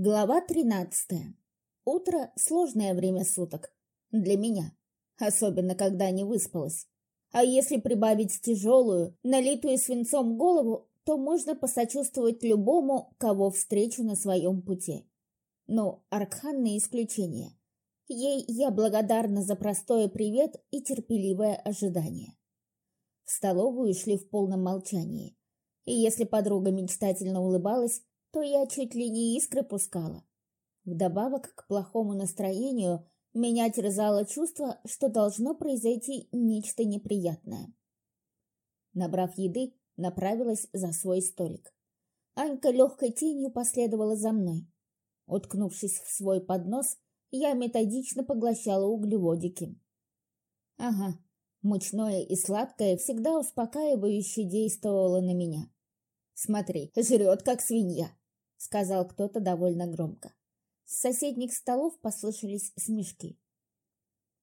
Глава 13. Утро – сложное время суток. Для меня. Особенно, когда не выспалась. А если прибавить тяжелую, налитую свинцом голову, то можно посочувствовать любому, кого встречу на своем пути. Но Аркхан исключение. Ей я благодарна за простое привет и терпеливое ожидание. В столовую шли в полном молчании. И если подруга мечтательно улыбалась, то я чуть ли не искры пускала. Вдобавок к плохому настроению меня терзало чувство, что должно произойти нечто неприятное. Набрав еды, направилась за свой столик. Анька легкой тенью последовала за мной. Уткнувшись в свой поднос, я методично поглощала углеводики. Ага, мучное и сладкое всегда успокаивающе действовало на меня. Смотри, жрет как свинья сказал кто-то довольно громко. С соседних столов послышались смешки.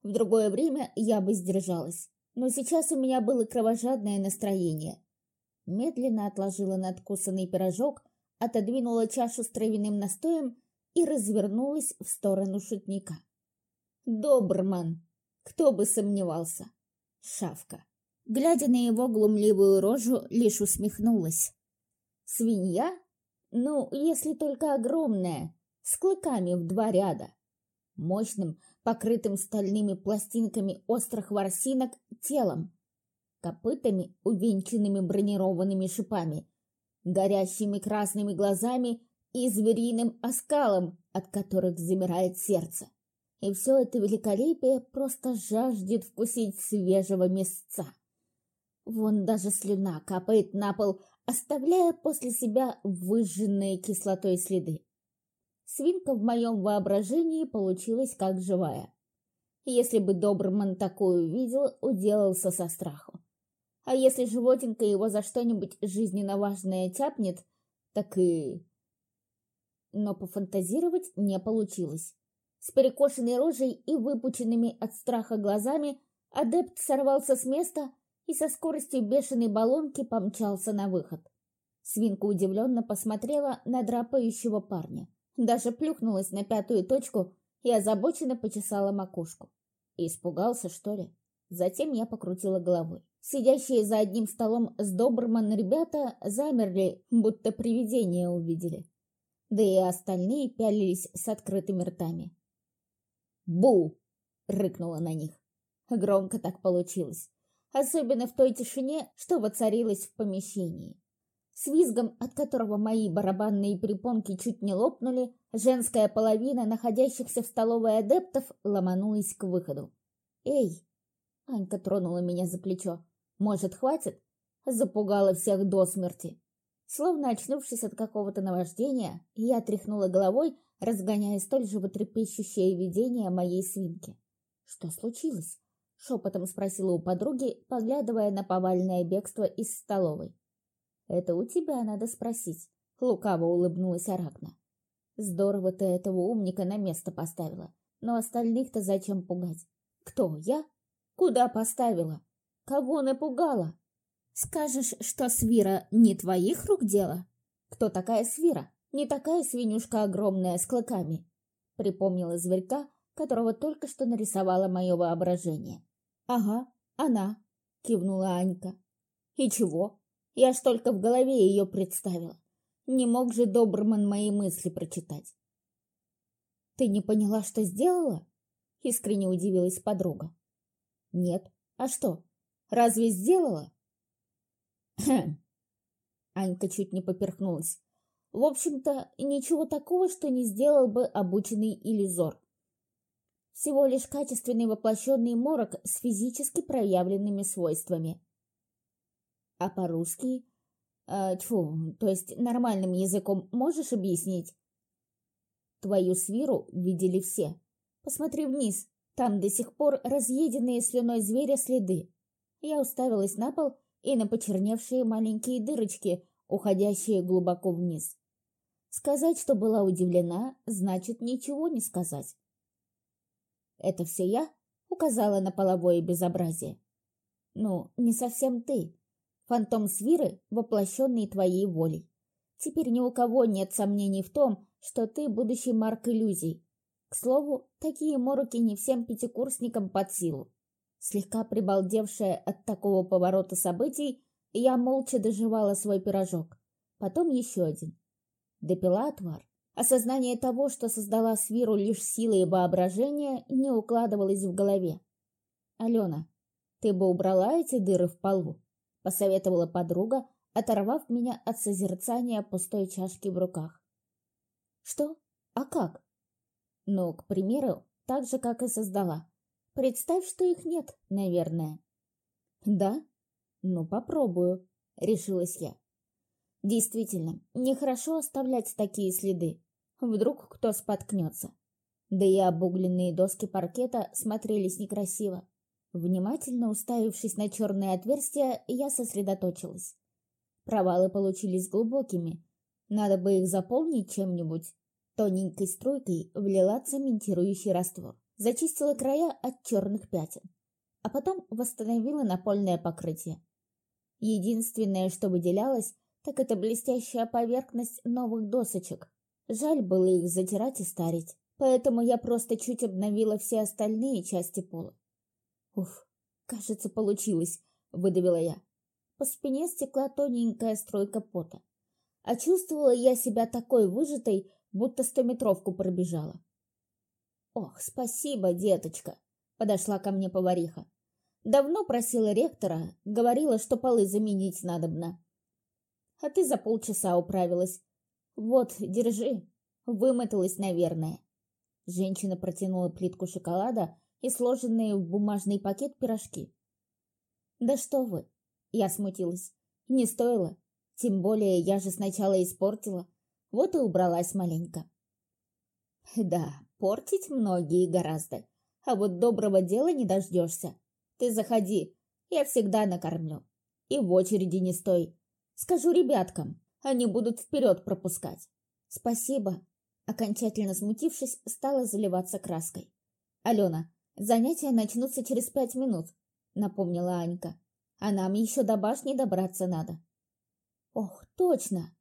В другое время я бы сдержалась, но сейчас у меня было кровожадное настроение. Медленно отложила надкусанный пирожок, отодвинула чашу с травяным настоем и развернулась в сторону шутника. Добрман! Кто бы сомневался! Шавка! Глядя на его глумливую рожу, лишь усмехнулась. Свинья ну, если только огромная, с клыками в два ряда. Мощным, покрытым стальными пластинками острых ворсинок телом, копытами, увенчанными бронированными шипами, горящими красными глазами и звериным оскалом, от которых замирает сердце. И все это великолепие просто жаждет вкусить свежего мясца. Вон даже слюна капает на пол оставляя после себя выжженные кислотой следы. Свинка в моем воображении получилась как живая. Если бы Добрман такую увидел, уделался со страху. А если животинка его за что-нибудь жизненно важное тяпнет, так и... Но пофантазировать не получилось. С перекошенной рожей и выпученными от страха глазами адепт сорвался с места и со скоростью бешеной баллонки помчался на выход. Свинка удивленно посмотрела на драпающего парня, даже плюхнулась на пятую точку и озабоченно почесала макушку. Испугался, что ли? Затем я покрутила головой. Сидящие за одним столом с Добрман ребята замерли, будто привидения увидели. Да и остальные пялились с открытыми ртами. «Бу!» — рыкнула на них. Громко так получилось особенно в той тишине, что воцарилась в помещении. С визгом, от которого мои барабанные перепонки чуть не лопнули, женская половина находящихся в столовой адептов ломанулась к выходу. «Эй!» — Анька тронула меня за плечо. «Может, хватит?» Запугала всех до смерти. Словно очнувшись от какого-то наваждения, я тряхнула головой, разгоняя столь животрепещущее видение моей свинки. Что случилось? Шепотом спросила у подруги, поглядывая на повальное бегство из столовой. «Это у тебя надо спросить», — лукаво улыбнулась Аракна. «Здорово ты этого умника на место поставила. Но остальных-то зачем пугать? Кто, я? Куда поставила? Кого напугала? Скажешь, что Свира не твоих рук дело? Кто такая Свира? Не такая свинюшка огромная с клыками?» Припомнила зверька, которого только что нарисовало мое воображение. «Ага, она», — кивнула Анька. «И чего? Я ж только в голове ее представила. Не мог же Добрман мои мысли прочитать». «Ты не поняла, что сделала?» — искренне удивилась подруга. «Нет. А что? Разве сделала?» «Хм!» Анька чуть не поперхнулась. «В общем-то, ничего такого, что не сделал бы обученный иллюзор. Всего лишь качественный воплощенный морок с физически проявленными свойствами. А по-русски? Э, тьфу, то есть нормальным языком можешь объяснить? Твою свиру видели все. Посмотри вниз, там до сих пор разъеденные слюной зверя следы. Я уставилась на пол и на почерневшие маленькие дырочки, уходящие глубоко вниз. Сказать, что была удивлена, значит ничего не сказать. Это все я указала на половое безобразие. Ну, не совсем ты. Фантом Свиры, воплощенный твоей волей. Теперь ни у кого нет сомнений в том, что ты будущий Марк иллюзий. К слову, такие мороки не всем пятикурсникам под силу. Слегка прибалдевшая от такого поворота событий, я молча доживала свой пирожок. Потом еще один. Допила отвар. Осознание того, что создала свиру лишь силой и воображения, не укладывалось в голове. «Алена, ты бы убрала эти дыры в полу?» — посоветовала подруга, оторвав меня от созерцания пустой чашки в руках. «Что? А как?» «Ну, к примеру, так же, как и создала. Представь, что их нет, наверное». «Да? Ну, попробую», — решилась я. Действительно, нехорошо оставлять такие следы. Вдруг кто споткнется. Да и обугленные доски паркета смотрелись некрасиво. Внимательно уставившись на черные отверстия, я сосредоточилась. Провалы получились глубокими. Надо бы их заполнить чем-нибудь. Тоненькой струйкой влила цементирующий раствор. Зачистила края от черных пятен. А потом восстановила напольное покрытие. Единственное, что выделялось, так это блестящая поверхность новых досочек. Жаль было их затирать и старить, поэтому я просто чуть обновила все остальные части пола. Уф, кажется, получилось, выдавила я. По спине стекла тоненькая струйка пота. А чувствовала я себя такой выжатой, будто стометровку пробежала. «Ох, спасибо, деточка!» — подошла ко мне повариха. «Давно просила ректора, говорила, что полы заменить надобно а ты за полчаса управилась. Вот, держи. Вымоталась, наверное. Женщина протянула плитку шоколада и сложенные в бумажный пакет пирожки. Да что вы? Я смутилась. Не стоило. Тем более я же сначала испортила. Вот и убралась маленько. Да, портить многие гораздо. А вот доброго дела не дождешься. Ты заходи, я всегда накормлю. И в очереди не стой. Скажу ребяткам, они будут вперед пропускать. Спасибо. Окончательно смутившись, стала заливаться краской. Алена, занятия начнутся через пять минут, напомнила Анька. А нам еще до башни добраться надо. Ох, точно.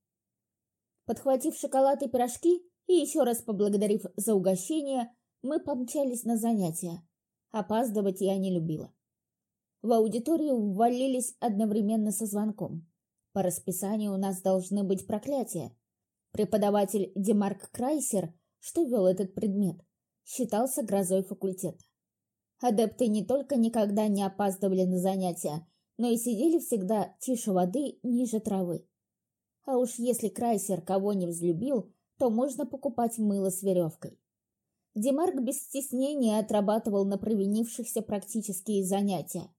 Подхватив шоколад и пирожки и еще раз поблагодарив за угощение, мы помчались на занятия. Опаздывать я не любила. В аудиторию ввалились одновременно со звонком. По расписанию у нас должны быть проклятия. Преподаватель Демарк Крайсер, что вел этот предмет, считался грозой факультета. Адепты не только никогда не опаздывали на занятия, но и сидели всегда тише воды, ниже травы. А уж если Крайсер кого не взлюбил, то можно покупать мыло с веревкой. Демарк без стеснения отрабатывал на провинившихся практические занятия.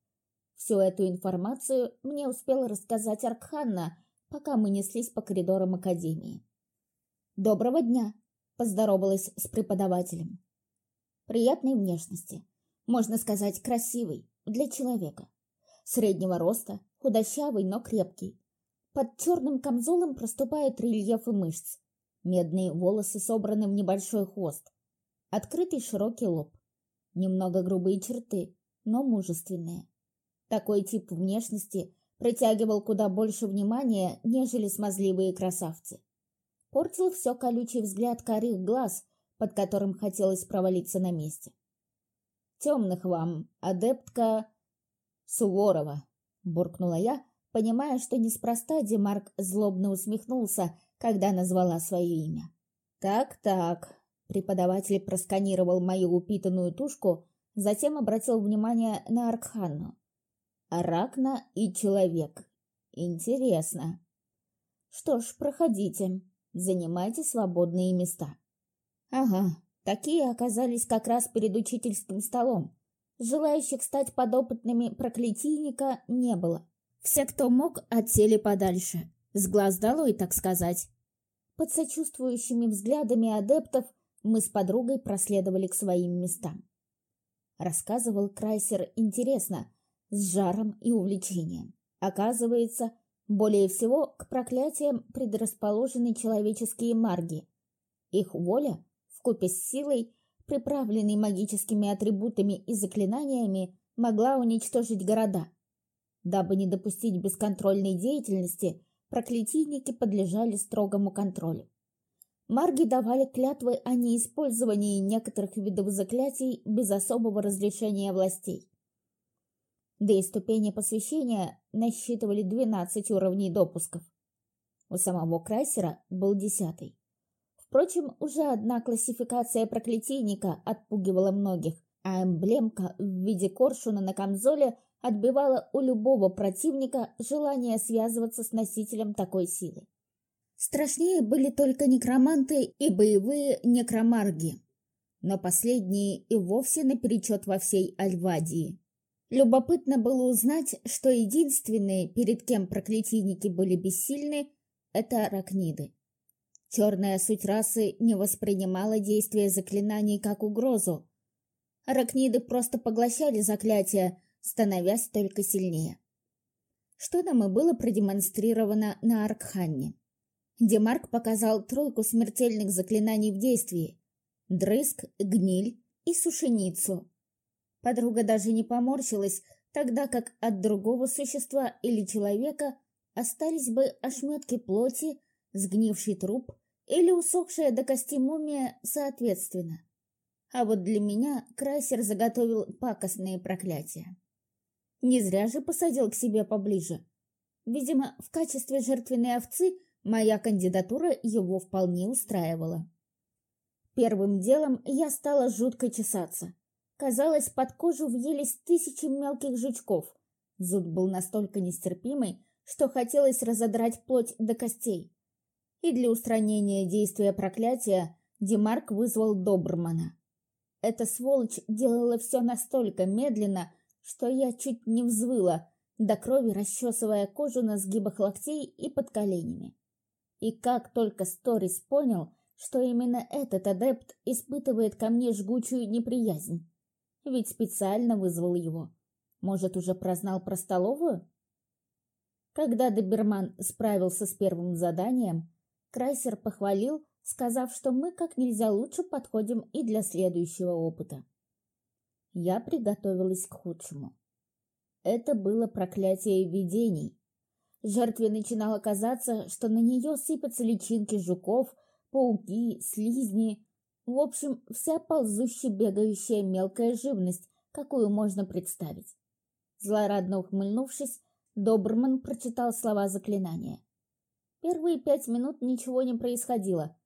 Всю эту информацию мне успела рассказать Аркханна, пока мы неслись по коридорам Академии. «Доброго дня!» – поздоровалась с преподавателем. Приятной внешности, можно сказать, красивый, для человека. Среднего роста, худощавый, но крепкий. Под черным камзолом проступают рельефы мышц. Медные волосы собраны в небольшой хвост. Открытый широкий лоб. Немного грубые черты, но мужественные. Такой тип внешности притягивал куда больше внимания, нежели смазливые красавцы. Портил все колючий взгляд корих глаз, под которым хотелось провалиться на месте. «Темных вам, адептка Суворова», — буркнула я, понимая, что неспроста Демарк злобно усмехнулся, когда назвала свое имя. «Так-так», — преподаватель просканировал мою упитанную тушку, затем обратил внимание на Аркханну. Аракна и человек. Интересно. Что ж, проходите. Занимайте свободные места. Ага, такие оказались как раз перед учительским столом. Желающих стать подопытными проклятийника не было. Все, кто мог, отсели подальше. С глаз долой, так сказать. Под сочувствующими взглядами адептов мы с подругой проследовали к своим местам. Рассказывал Крайсер интересно, с жаром и увлечением. Оказывается, более всего к проклятиям предрасположены человеческие марги. Их воля, вкупе с силой, приправленной магическими атрибутами и заклинаниями, могла уничтожить города. Дабы не допустить бесконтрольной деятельности, проклятийники подлежали строгому контролю. Марги давали клятвы о неиспользовании некоторых видов заклятий без особого разрешения властей. И ступени посвящения насчитывали 12 уровней допусков. У самого Крайсера был десятый. Впрочем, уже одна классификация проклятийника отпугивала многих, а эмблемка в виде коршуна на камзоле отбивала у любого противника желание связываться с носителем такой силы. Страшнее были только некроманты и боевые некромарги, но последние и вовсе наперечет во всей Альвадии. Любопытно было узнать, что единственные, перед кем проклятийники были бессильны, это аракниды. Черная суть расы не воспринимала действие заклинаний как угрозу. Аракниды просто поглощали заклятия, становясь только сильнее. Что нам и было продемонстрировано на Аркханне. Демарк показал тройку смертельных заклинаний в действии. Дрыск, гниль и сушеницу. Подруга даже не поморщилась, тогда как от другого существа или человека остались бы ошметки плоти, сгнивший труп или усохшая до кости мумия соответственно. А вот для меня Крайсер заготовил пакостные проклятия. Не зря же посадил к себе поближе. Видимо, в качестве жертвенной овцы моя кандидатура его вполне устраивала. Первым делом я стала жутко чесаться. Казалось, под кожу въелись тысячи мелких жучков. Зуд был настолько нестерпимый, что хотелось разодрать плоть до костей. И для устранения действия проклятия Демарк вызвал Добрмана. Эта сволочь делала все настолько медленно, что я чуть не взвыла, до крови расчесывая кожу на сгибах локтей и под коленями. И как только Сторис понял, что именно этот адепт испытывает ко мне жгучую неприязнь, ведь специально вызвал его. Может, уже прознал про столовую? Когда Доберман справился с первым заданием, Крайсер похвалил, сказав, что мы как нельзя лучше подходим и для следующего опыта. Я приготовилась к худшему. Это было проклятие видений. Жертве начинало казаться, что на нее сыпятся личинки жуков, пауки, слизни. В общем, вся ползущая бегающая мелкая живность, какую можно представить. Злорадно ухмыльнувшись, Добрман прочитал слова заклинания. Первые пять минут ничего не происходило.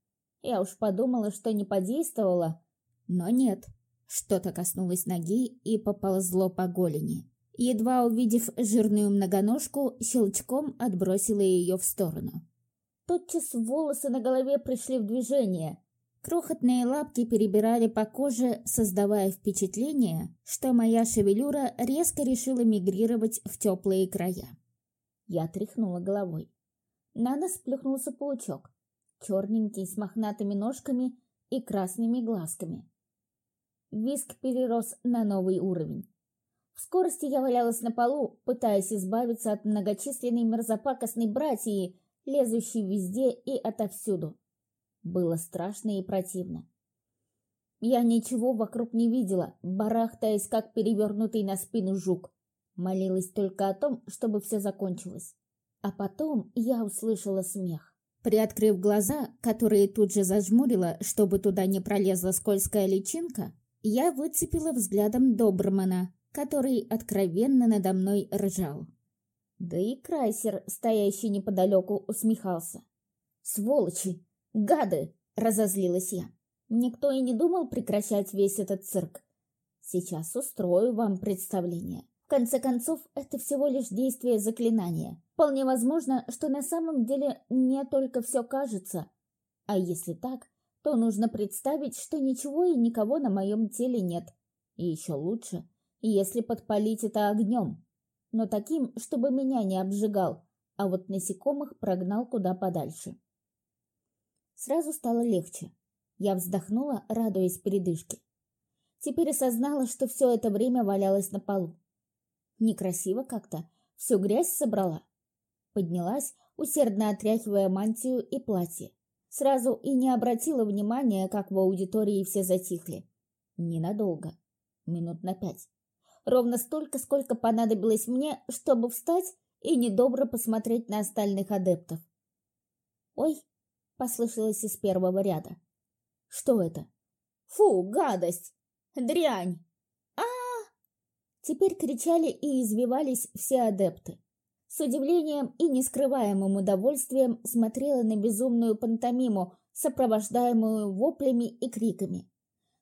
Я уж подумала, что не подействовало, но нет. Что-то коснулось ноги и поползло по голени. Едва увидев жирную многоножку, щелчком отбросила ее в сторону. Тотчас волосы на голове пришли в движение. Крохотные лапки перебирали по коже, создавая впечатление, что моя шевелюра резко решила мигрировать в теплые края. Я тряхнула головой. На нос плюхнулся паучок, черненький, с мохнатыми ножками и красными глазками. Виск перерос на новый уровень. В скорости я валялась на полу, пытаясь избавиться от многочисленной мерзопакостной братьи, лезущей везде и отовсюду. Было страшно и противно. Я ничего вокруг не видела, барахтаясь, как перевернутый на спину жук. Молилась только о том, чтобы все закончилось. А потом я услышала смех. Приоткрыв глаза, которые тут же зажмурила, чтобы туда не пролезла скользкая личинка, я выцепила взглядом Добрмана, который откровенно надо мной ржал. Да и Крайсер, стоящий неподалеку, усмехался. «Сволочи! Гады!» — разозлилась я. Никто и не думал прекращать весь этот цирк. Сейчас устрою вам представление. В конце концов, это всего лишь действие заклинания. Вполне возможно, что на самом деле мне только все кажется. А если так, то нужно представить, что ничего и никого на моем теле нет. И еще лучше, если подпалить это огнем. Но таким, чтобы меня не обжигал, а вот насекомых прогнал куда подальше. Сразу стало легче. Я вздохнула, радуясь передышке. Теперь осознала, что все это время валялась на полу. Некрасиво как-то, всю грязь собрала. Поднялась, усердно отряхивая мантию и платье. Сразу и не обратила внимания, как в аудитории все затихли. Ненадолго. Минут на пять. Ровно столько, сколько понадобилось мне, чтобы встать и недобро посмотреть на остальных адептов. «Ой!» — послышалось из первого ряда. «Что это?» «Фу, гадость! Дрянь! а, -а, -а Теперь кричали и извивались все адепты. С удивлением и нескрываемым удовольствием смотрела на безумную пантомиму, сопровождаемую воплями и криками.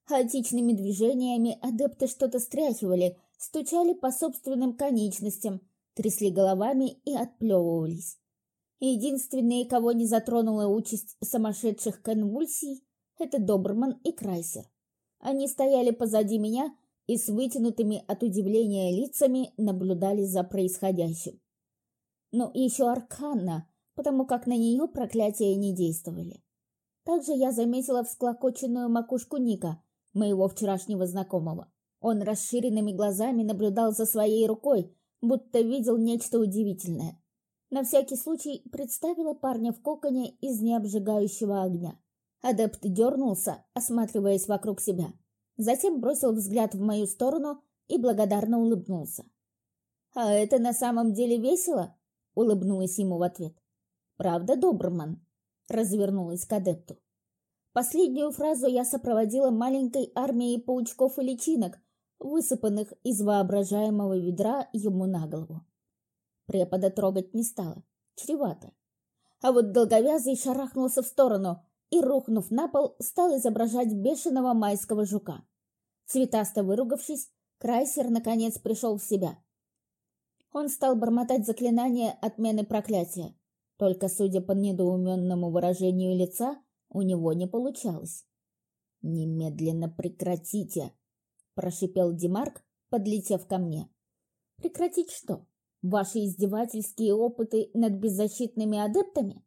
Хаотичными движениями адепты что-то стряхивали, стучали по собственным конечностям, трясли головами и отплевывались. Единственные, кого не затронула участь сумасшедших конвульсий, это Доберман и Крайсер. Они стояли позади меня и с вытянутыми от удивления лицами наблюдали за происходящим. Ну, еще Арканна, потому как на нее проклятия не действовали. Также я заметила всклокоченную макушку Ника, моего вчерашнего знакомого. Он расширенными глазами наблюдал за своей рукой, будто видел нечто удивительное. На всякий случай представила парня в коконе из необжигающего огня. Адепт дернулся, осматриваясь вокруг себя. Затем бросил взгляд в мою сторону и благодарно улыбнулся. «А это на самом деле весело?» — улыбнулась ему в ответ. «Правда, Добрман?» — развернулась к адепту. Последнюю фразу я сопроводила маленькой армией паучков и личинок, высыпанных из воображаемого ведра ему на голову. Препода трогать не стала, чревато. А вот долговязый шарахнулся в сторону и, рухнув на пол, стал изображать бешеного майского жука. Цветасто выругавшись, Крайсер наконец пришел в себя. Он стал бормотать заклинание отмены проклятия, только, судя по недоуменному выражению лица, у него не получалось. «Немедленно прекратите!» прошипел Димарк, подлетев ко мне. Прекратить что? Ваши издевательские опыты над беззащитными адептами?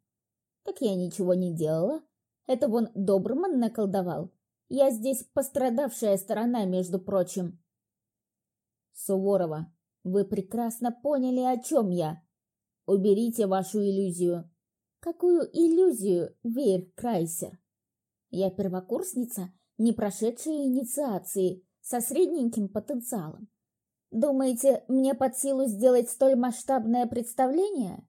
Так я ничего не делала. Это вон Добрман наколдовал. Я здесь пострадавшая сторона, между прочим. Суворова, вы прекрасно поняли, о чем я. Уберите вашу иллюзию. Какую иллюзию, Вейр Крайсер? Я первокурсница, не прошедшая инициации, со средненьким потенциалом. Думаете, мне под силу сделать столь масштабное представление?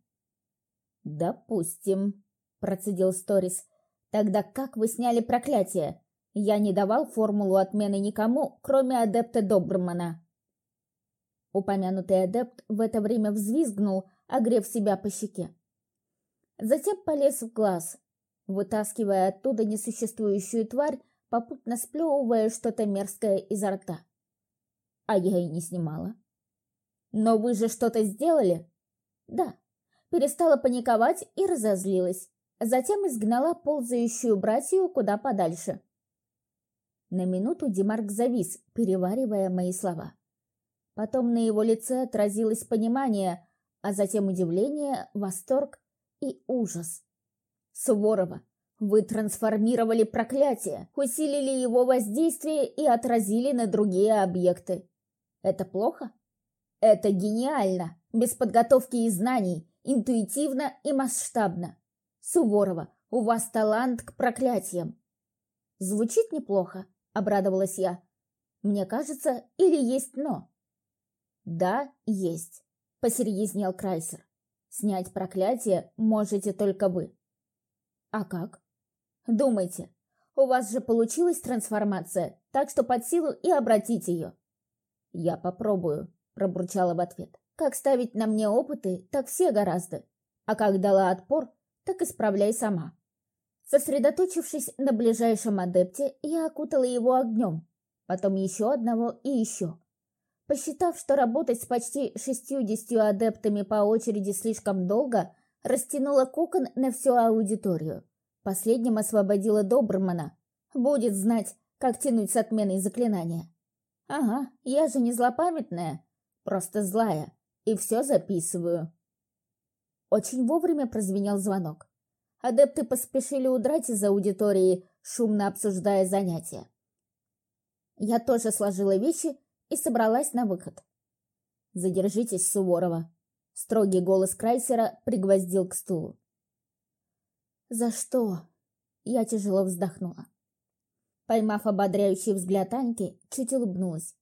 Допустим, процедил Сторис. Тогда как вы сняли проклятие? Я не давал формулу отмены никому, кроме адепта Добрмана. Упомянутый адепт в это время взвизгнул, огрев себя по щеке. Затем полез в глаз, вытаскивая оттуда несуществующую тварь, попутно сплевывая что-то мерзкое изо рта. А я и не снимала. «Но вы же что-то сделали?» «Да». Перестала паниковать и разозлилась. Затем изгнала ползающую братью куда подальше. На минуту Димарк завис, переваривая мои слова. Потом на его лице отразилось понимание, а затем удивление, восторг и ужас. Суворова, вы трансформировали проклятие, усилили его воздействие и отразили на другие объекты. Это плохо? Это гениально, без подготовки и знаний, интуитивно и масштабно. Суворова, у вас талант к проклятиям. Звучит неплохо, обрадовалась я. Мне кажется, или есть но? Да, есть, посерьезнел Крайсер. Снять проклятие можете только вы. А как? Думайте, у вас же получилась трансформация, так что под силу и обратить ее. Я попробую, пробурчала в ответ. Как ставить на мне опыты, так все гораздо. А как дала отпор, так исправляй сама. Сосредоточившись на ближайшем адепте, я окутала его огнем, потом еще одного и еще. Посчитав, что работать с почти шестьюдесятью адептами по очереди слишком долго, растянула кокон на всю аудиторию. Последним освободила Добрмана. Будет знать, как тянуть с отменой заклинания. Ага, я же не злопамятная, просто злая, и все записываю. Очень вовремя прозвенел звонок. Адепты поспешили удрать из аудитории, шумно обсуждая занятия. Я тоже сложила вещи и собралась на выход. «Задержитесь, Суворова!» Строгий голос Крайсера пригвоздил к стулу. «За что?» Я тяжело вздохнула. Поймав ободряющий взгляд Аньки, чуть улыбнулась.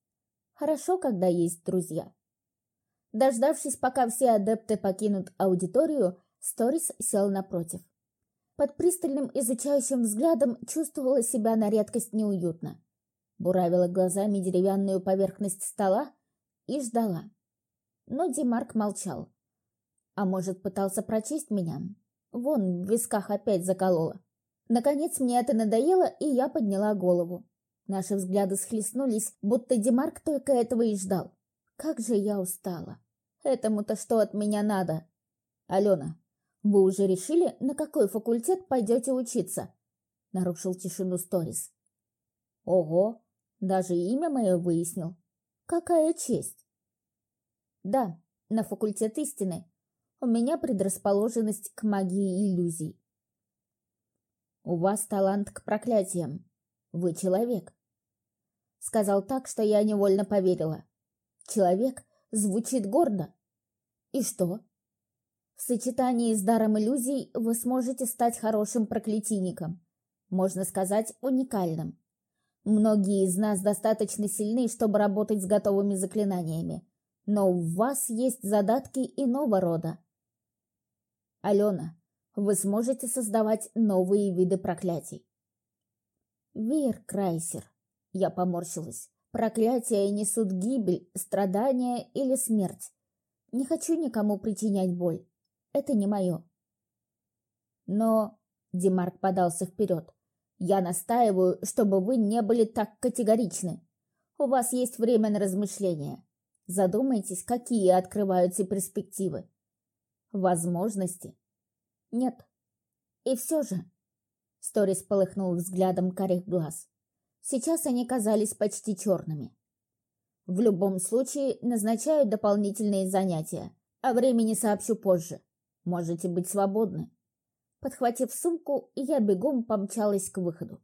«Хорошо, когда есть друзья». Дождавшись, пока все адепты покинут аудиторию, Сторис сел напротив. Под пристальным изучающим взглядом чувствовала себя на редкость неуютно. Буравила глазами деревянную поверхность стола и ждала. Но Димарк молчал. А может, пытался прочесть меня? Вон, в висках опять заколола. Наконец мне это надоело, и я подняла голову. Наши взгляды схлестнулись, будто Димарк только этого и ждал. Как же я устала. Этому-то что от меня надо? Алена, вы уже решили, на какой факультет пойдете учиться? Нарушил тишину Сторис. Ого, даже имя мое выяснил. Какая честь. Да, на факультет истины. У меня предрасположенность к магии иллюзий. У вас талант к проклятиям. Вы человек. Сказал так, что я невольно поверила. Человек звучит гордо. И что? В сочетании с даром иллюзий вы сможете стать хорошим проклятийником. Можно сказать, уникальным. Многие из нас достаточно сильны, чтобы работать с готовыми заклинаниями. Но у вас есть задатки иного рода. Алена, вы сможете создавать новые виды проклятий. Вир Крайсер. Я поморщилась. Проклятия несут гибель, страдания или смерть. Не хочу никому причинять боль. Это не мое. Но... Демарк подался вперед. Я настаиваю, чтобы вы не были так категоричны. У вас есть время на размышления. Задумайтесь, какие открываются перспективы. Возможности. Нет. И все же... Сторис полыхнул взглядом карих глаз. Сейчас они казались почти черными. В любом случае, назначаю дополнительные занятия. О времени сообщу позже. Можете быть свободны. Подхватив сумку, я бегом помчалась к выходу.